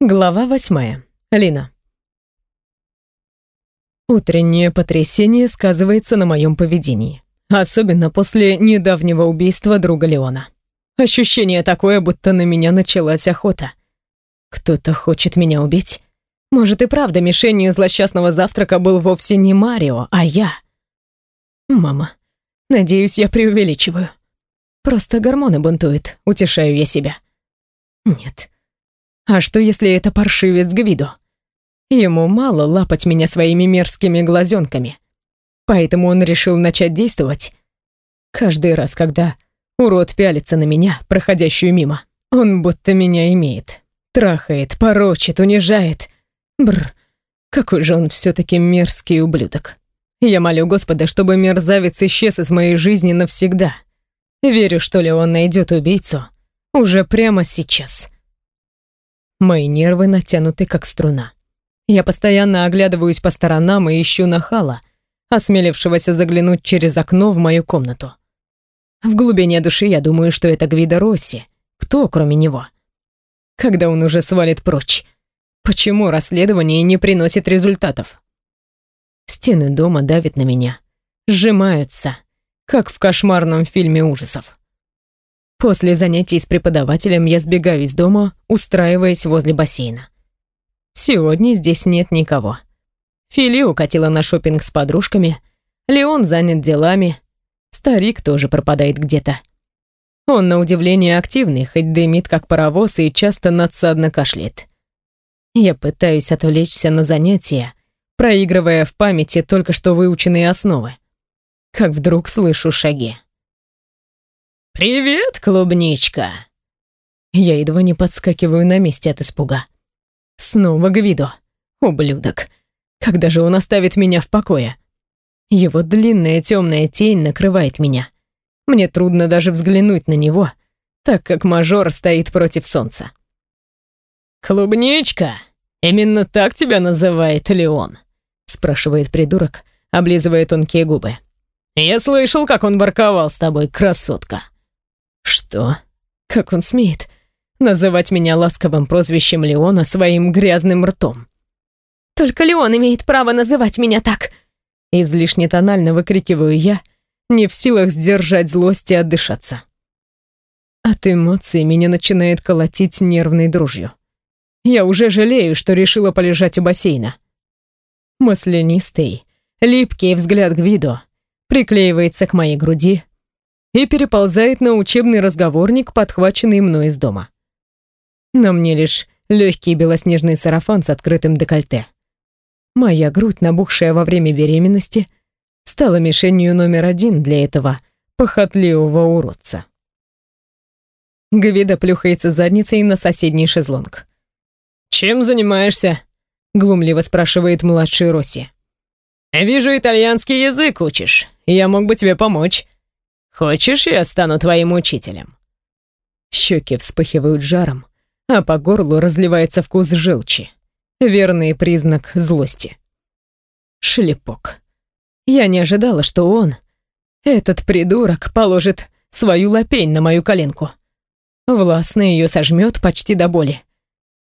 Глава восьмая. Лина. Утреннее потрясение сказывается на моем поведении. Особенно после недавнего убийства друга Леона. Ощущение такое, будто на меня началась охота. Кто-то хочет меня убить? Может и правда мишенью злосчастного завтрака был вовсе не Марио, а я. Мама, надеюсь, я преувеличиваю. Просто гормоны бунтуют, утешаю я себя. Нет. А что, если это паршивец Гвидо? Ему мало лапать меня своими мерзкими глазенками. Поэтому он решил начать действовать. Каждый раз, когда урод пялится на меня, проходящую мимо, он будто меня имеет. Трахает, порочит, унижает. Бр, какой же он все-таки мерзкий ублюдок. Я молю Господа, чтобы мерзавец исчез из моей жизни навсегда. Верю, что ли он найдет убийцу уже прямо сейчас. Мои нервы натянуты, как струна. Я постоянно оглядываюсь по сторонам и ищу нахала, осмелившегося заглянуть через окно в мою комнату. В глубине души я думаю, что это Гвида Росси. Кто, кроме него? Когда он уже свалит прочь? Почему расследование не приносит результатов? Стены дома давят на меня, сжимаются, как в кошмарном фильме ужасов. После занятий с преподавателем я сбегаю из дома, устраиваясь возле бассейна. Сегодня здесь нет никого. Фили укатила на шопинг с подружками, Леон занят делами, старик тоже пропадает где-то. Он, на удивление, активный, хоть дымит как паровоз и часто надсадно кашляет. Я пытаюсь отвлечься на занятия, проигрывая в памяти только что выученные основы. Как вдруг слышу шаги. «Привет, клубничка!» Я едва не подскакиваю на месте от испуга. Снова Гвидо. Ублюдок. Когда же он оставит меня в покое? Его длинная темная тень накрывает меня. Мне трудно даже взглянуть на него, так как мажор стоит против солнца. «Клубничка? Именно так тебя называет Леон?» спрашивает придурок, облизывая тонкие губы. «Я слышал, как он ворковал с тобой, красотка». Что? Как он смеет называть меня ласковым прозвищем Леона своим грязным ртом? Только Леон имеет право называть меня так. Излишне тонально выкрикиваю я, не в силах сдержать злость и отдышаться. От эмоций меня начинает колотить нервной дрожью. Я уже жалею, что решила полежать у бассейна. Маслянистый, липкий взгляд Гвидо приклеивается к моей груди, и переползает на учебный разговорник, подхваченный мной из дома. На мне лишь легкий белоснежный сарафан с открытым декольте. Моя грудь, набухшая во время беременности, стала мишенью номер один для этого похотливого уродца. Гвида плюхается задницей на соседний шезлонг. «Чем занимаешься?» — глумливо спрашивает младший Росси. «Вижу, итальянский язык учишь. Я мог бы тебе помочь. Хочешь, я стану твоим учителем?» Щеки вспыхивают жаром, а по горлу разливается вкус желчи. Верный признак злости. Шлепок. Я не ожидала, что он, этот придурок, положит свою лапень на мою коленку. Властно ее сожмет почти до боли.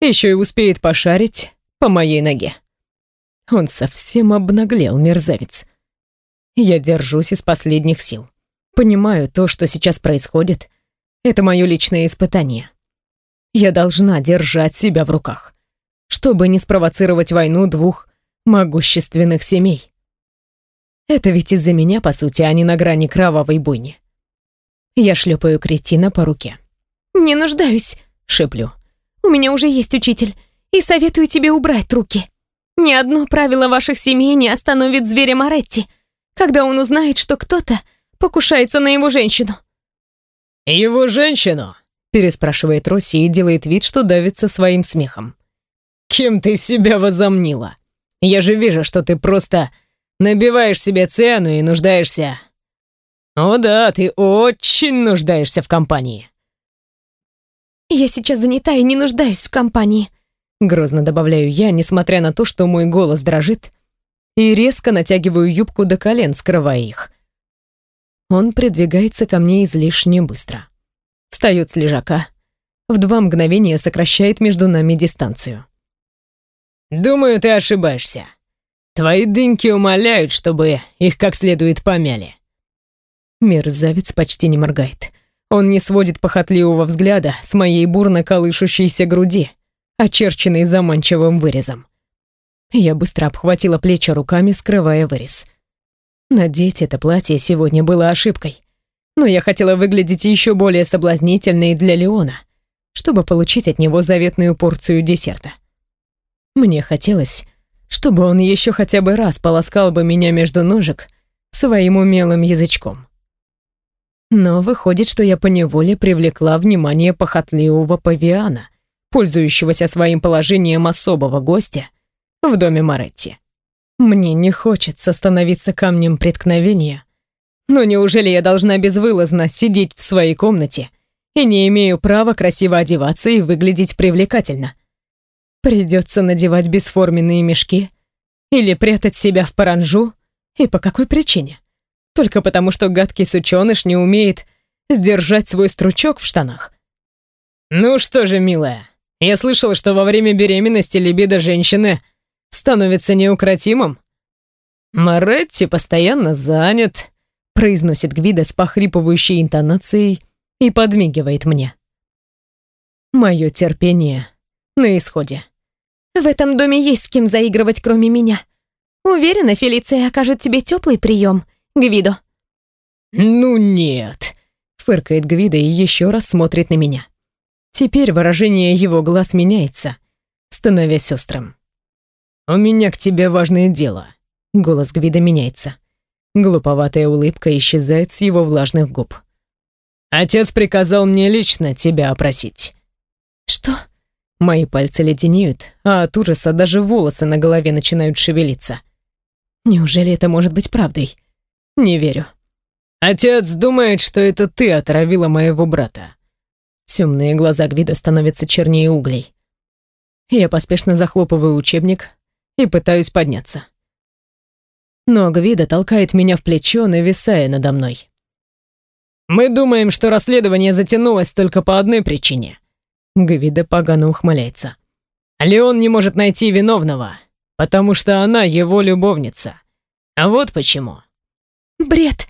Еще и успеет пошарить по моей ноге. Он совсем обнаглел, мерзавец. Я держусь из последних сил. Понимаю, то, что сейчас происходит, это мое личное испытание. Я должна держать себя в руках, чтобы не спровоцировать войну двух могущественных семей. Это ведь из-за меня, по сути, а не на грани кровавой бойни. Я шлепаю кретина по руке. «Не нуждаюсь», — шеплю. «У меня уже есть учитель, и советую тебе убрать руки. Ни одно правило ваших семей не остановит зверя Моретти, когда он узнает, что кто-то покушается на его женщину. «Его женщину?» — переспрашивает Росси и делает вид, что давится своим смехом. «Кем ты себя возомнила? Я же вижу, что ты просто набиваешь себе цену и нуждаешься...» «О да, ты очень нуждаешься в компании». «Я сейчас занята и не нуждаюсь в компании», — грозно добавляю я, несмотря на то, что мой голос дрожит, и резко натягиваю юбку до колен, скрывая их. Он придвигается ко мне излишне быстро. Встает с лежака, в два мгновения сокращает между нами дистанцию. «Думаю, ты ошибаешься. Твои дыньки умоляют, чтобы их как следует помяли». Мерзавец почти не моргает. Он не сводит похотливого взгляда с моей бурно колышущейся груди, очерченной заманчивым вырезом. Я быстро обхватила плечи руками, скрывая вырез. Надеть это платье сегодня было ошибкой. Но я хотела выглядеть еще более соблазнительной для Леона, чтобы получить от него заветную порцию десерта. Мне хотелось, чтобы он еще хотя бы раз полоскал бы меня между ножек своим умелым язычком. Но выходит, что я поневоле привлекла внимание похотливого павиана, пользующегося своим положением особого гостя в доме Моретти. Мне не хочется становиться камнем преткновения, но неужели я должна безвылазно сидеть в своей комнате и не имею права красиво одеваться и выглядеть привлекательно? Придется надевать бесформенные мешки или прятать себя в паранжу? И по какой причине? Только потому, что гадкий сучёныш не умеет сдержать свой стручок в штанах. «Ну что же, милая, я слышал, что во время беременности либидо женщины становится неукротимым?» «Моретти постоянно занят», — произносит Гвида с похрипывающей интонацией и подмигивает мне. Мое терпение на исходе. «В этом доме есть с кем заигрывать, кроме меня. Уверена, Фелиция окажет тебе теплый прием, Гвидо?» «Ну нет», — фыркает Гвидо и еще раз смотрит на меня. Теперь выражение его глаз меняется, становясь острым. «У меня к тебе важное дело», — голос Гвида меняется. Глуповатая улыбка исчезает с его влажных губ. «Отец приказал мне лично тебя опросить». «Что?» Мои пальцы леденеют, а от ужаса даже волосы на голове начинают шевелиться. Неужели это может быть правдой? Не верю. Отец думает, что это ты отравила моего брата. Темные глаза Гвида становятся чернее углей. Я поспешно захлопываю учебник и пытаюсь подняться. Но Гвида толкает меня в плечо, нависая надо мной. «Мы думаем, что расследование затянулось только по одной причине». Гвида погано ухмыляется. «Леон не может найти виновного, потому что она его любовница. А вот почему». Бред.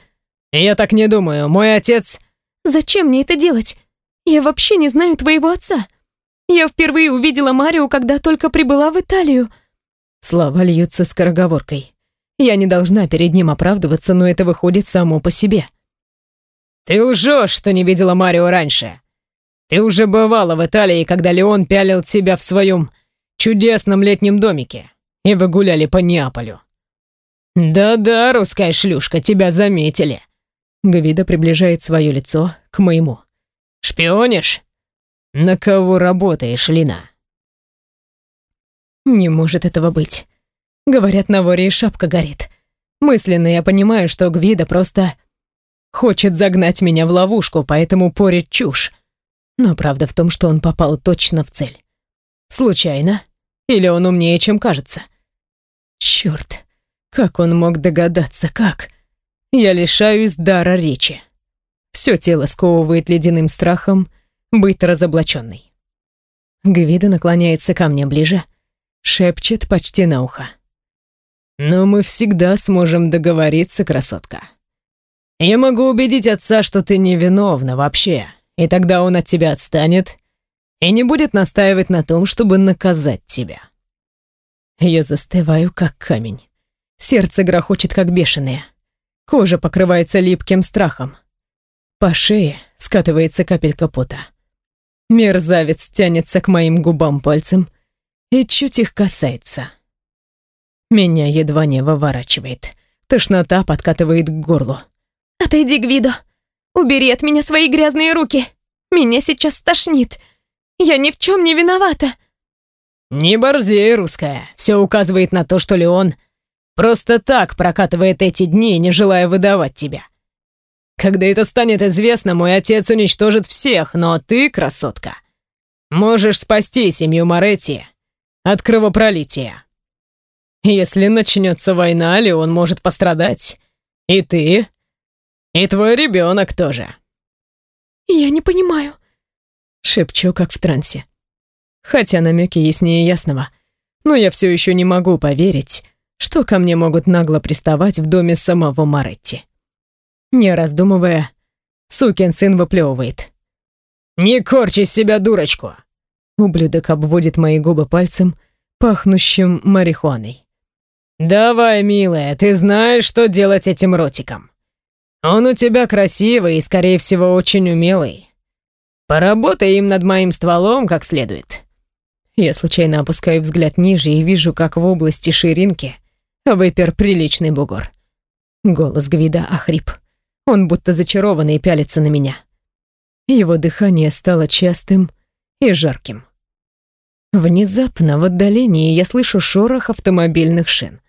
Я так не думаю. Мой отец... Зачем мне это делать? Я вообще не знаю твоего отца. Я впервые увидела Марио, когда только прибыла в Италию. Слова льются скороговоркой. Я не должна перед ним оправдываться, но это выходит само по себе. Ты лжешь, что не видела Марио раньше. Ты уже бывала в Италии, когда Леон пялил тебя в своем чудесном летнем домике, и вы гуляли по Неаполю. «Да-да, русская шлюшка, тебя заметили!» Гвида приближает свое лицо к моему. «Шпионишь? На кого работаешь, Лина?» «Не может этого быть. Говорят, на воре и шапка горит. Мысленно я понимаю, что Гвида просто хочет загнать меня в ловушку, поэтому порит чушь. Но правда в том, что он попал точно в цель. Случайно? Или он умнее, чем кажется? Черт, как он мог догадаться, как? Я лишаюсь дара речи. Все тело сковывает ледяным страхом быть разоблаченной. Гвида наклоняется ко мне ближе, шепчет почти на ухо. «Но мы всегда сможем договориться, красотка. Я могу убедить отца, что ты невиновна вообще, и тогда он от тебя отстанет и не будет настаивать на том, чтобы наказать тебя». Я застываю, как камень. Сердце грохочет, как бешеное. Кожа покрывается липким страхом. По шее скатывается капелька пота. Мерзавец тянется к моим губам пальцем и чуть их касается. Меня едва не выворачивает. Тошнота подкатывает к горлу. «Отойди, Гвидо! Убери от меня свои грязные руки! Меня сейчас тошнит! Я ни в чем не виновата!» «Не борзей, русская! Все указывает на то, что Леон Просто так прокатывает эти дни, не желая выдавать тебя. Когда это станет известно, мой отец уничтожит всех, но ты, красотка, можешь спасти семью Моретти от кровопролития. Если начнется война, Леон может пострадать. И ты, и твой ребенок тоже. Я не понимаю. Шепчу, как в трансе. Хотя намеки яснее ясного. Но я все еще не могу поверить, что ко мне могут нагло приставать в доме самого Маретти. Не раздумывая, сукин сын выплевывает. «Не корчи себя дурочку!» Ублюдок обводит мои губы пальцем, пахнущим марихуаной. «Давай, милая, ты знаешь, что делать этим ротиком. Он у тебя красивый и, скорее всего, очень умелый. Поработай им над моим стволом как следует». Я случайно опускаю взгляд ниже и вижу, как в области ширинки выпер приличный бугор. Голос Гвида охрип. Он будто зачарованный пялится на меня. Его дыхание стало частым и жарким. Внезапно в отдалении я слышу шорох автомобильных шин.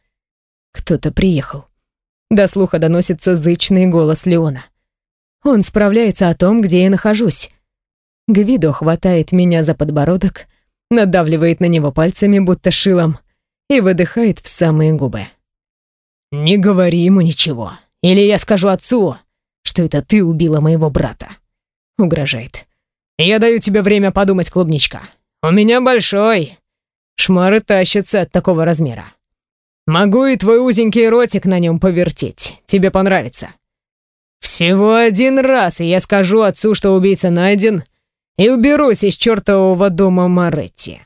Кто-то приехал. До слуха доносится зычный голос Леона. Он справляется о том, где я нахожусь. Гвидо хватает меня за подбородок, надавливает на него пальцами, будто шилом, и выдыхает в самые губы. «Не говори ему ничего, или я скажу отцу, что это ты убила моего брата», — угрожает. «Я даю тебе время подумать, клубничка. У меня большой. Шмары тащатся от такого размера. Могу и твой узенький ротик на нем повертеть. Тебе понравится. Всего один раз, и я скажу отцу, что убийца найден, и уберусь из чертового дома Маретти.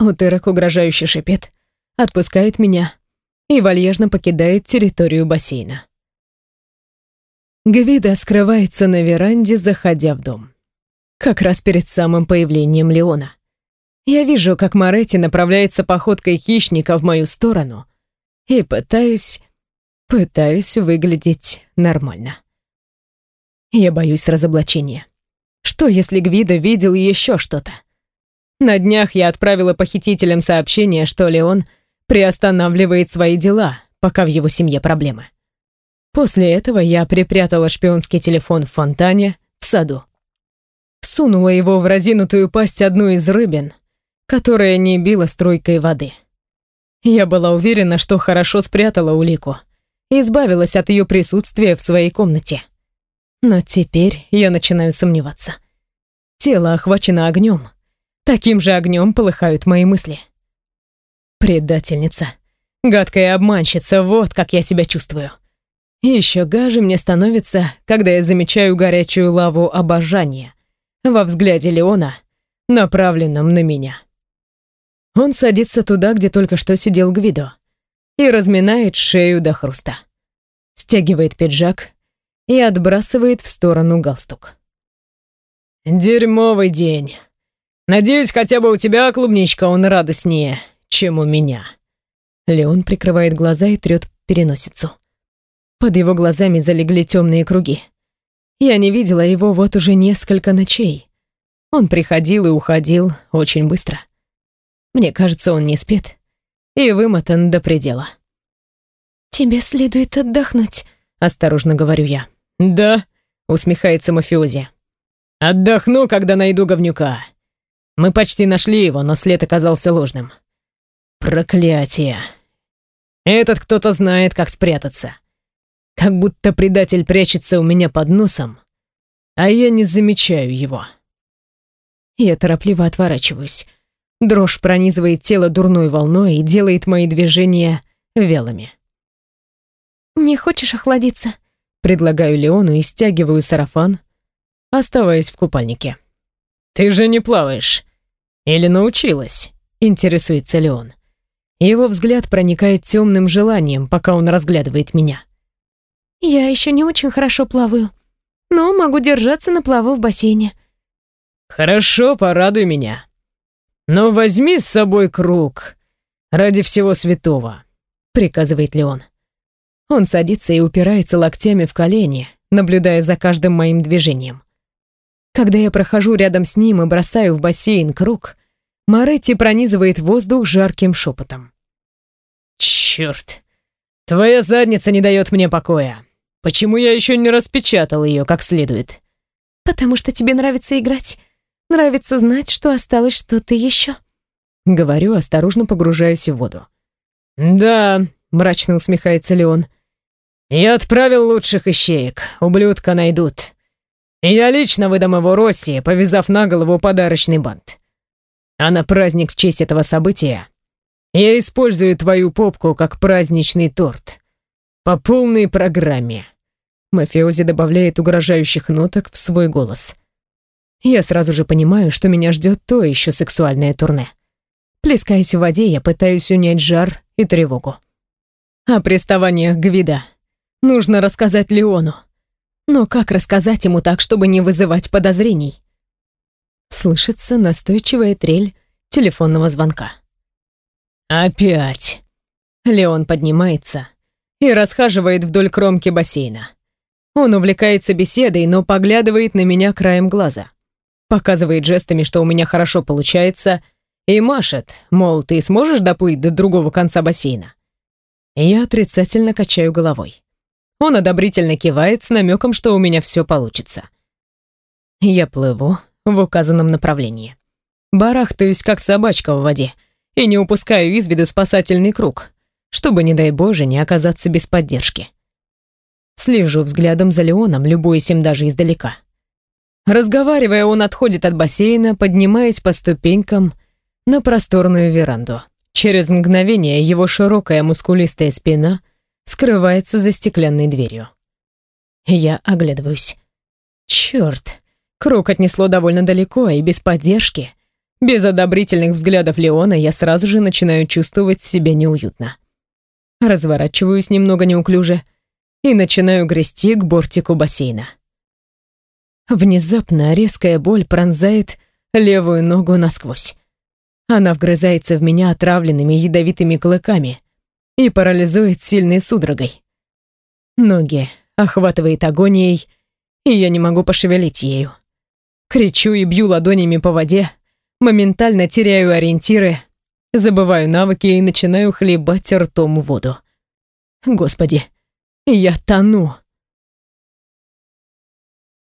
Утырок угрожающе шипит, отпускает меня и вальяжно покидает территорию бассейна. Гвида скрывается на веранде, заходя в дом. Как раз перед самым появлением Леона. Я вижу, как Моретти направляется походкой хищника в мою сторону и пытаюсь... пытаюсь выглядеть нормально. Я боюсь разоблачения. Что, если Гвида видел еще что-то? На днях я отправила похитителям сообщение, что Леон приостанавливает свои дела, пока в его семье проблемы. После этого я припрятала шпионский телефон в фонтане в саду. Сунула его в разинутую пасть одну из рыбин, которая не била струйкой воды. Я была уверена, что хорошо спрятала улику и избавилась от ее присутствия в своей комнате. Но теперь я начинаю сомневаться. Тело охвачено огнем. Таким же огнем полыхают мои мысли. Предательница. Гадкая обманщица, вот как я себя чувствую. Еще гаже мне становится, когда я замечаю горячую лаву обожания во взгляде Леона, направленном на меня. Он садится туда, где только что сидел Гвидо, и разминает шею до хруста. Стягивает пиджак и отбрасывает в сторону галстук. «Дерьмовый день. Надеюсь, хотя бы у тебя, клубничка, он радостнее, чем у меня». Леон прикрывает глаза и трёт переносицу. Под его глазами залегли темные круги. Я не видела его вот уже несколько ночей. Он приходил и уходил очень быстро. Мне кажется, он не спит и вымотан до предела. «Тебе следует отдохнуть», — осторожно говорю я. «Да», — усмехается мафиози. «Отдохну, когда найду говнюка. Мы почти нашли его, но след оказался ложным. Проклятие. Этот кто-то знает, как спрятаться. Как будто предатель прячется у меня под носом, а я не замечаю его». Я торопливо отворачиваюсь. Дрожь пронизывает тело дурной волной и делает мои движения вялыми. «Не хочешь охладиться?» Предлагаю Леону и стягиваю сарафан, оставаясь в купальнике. «Ты же не плаваешь. Или научилась?» — интересуется Леон. Его взгляд проникает темным желанием, пока он разглядывает меня. «Я еще не очень хорошо плаваю, но могу держаться на плаву в бассейне». «Хорошо, порадуй меня. Но возьми с собой круг ради всего святого», — приказывает Леон. Он садится и упирается локтями в колени, наблюдая за каждым моим движением. Когда я прохожу рядом с ним и бросаю в бассейн круг, Моретти пронизывает воздух жарким шепотом. «Черт! Твоя задница не дает мне покоя. Почему я еще не распечатал ее как следует?» «Потому что тебе нравится играть. Нравится знать, что осталось что-то еще». Говорю, осторожно погружаясь в воду. «Да», — мрачно усмехается Леон, — «Я отправил лучших ищеек. Ублюдка найдут. Я лично выдам его России, повязав на голову подарочный бант. А на праздник в честь этого события я использую твою попку как праздничный торт. По полной программе. Мафиози добавляет угрожающих ноток в свой голос. Я сразу же понимаю, что меня ждет то еще сексуальное турне. Плескаясь в воде, я пытаюсь унять жар и тревогу. О приставаниях Гвида нужно рассказать Леону. Но как рассказать ему так, чтобы не вызывать подозрений? Слышится настойчивая трель телефонного звонка. Опять. Леон поднимается и расхаживает вдоль кромки бассейна. Он увлекается беседой, но поглядывает на меня краем глаза. Показывает жестами, что у меня хорошо получается, и машет, мол, ты сможешь доплыть до другого конца бассейна. Я отрицательно качаю головой. Он одобрительно кивает с намеком, что у меня все получится. Я плыву в указанном направлении. Барахтаюсь, как собачка в воде, и не упускаю из виду спасательный круг, чтобы, не дай Боже, не оказаться без поддержки. Слежу взглядом за Леоном, любуясь им даже издалека. Разговаривая, он отходит от бассейна, поднимаясь по ступенькам на просторную веранду. Через мгновение его широкая мускулистая спина скрывается за стеклянной дверью. Я оглядываюсь. Черт, круг отнесло довольно далеко, и без поддержки, без одобрительных взглядов Леона я сразу же начинаю чувствовать себя неуютно. Разворачиваюсь немного неуклюже и начинаю грести к бортику бассейна. Внезапно резкая боль пронзает левую ногу насквозь. Она вгрызается в меня отравленными ядовитыми клыками и парализует сильной судорогой. Ноги охватывает агонией, и я не могу пошевелить ею. Кричу и бью ладонями по воде, моментально теряю ориентиры, забываю навыки и начинаю хлебать ртом воду. Господи, я тону.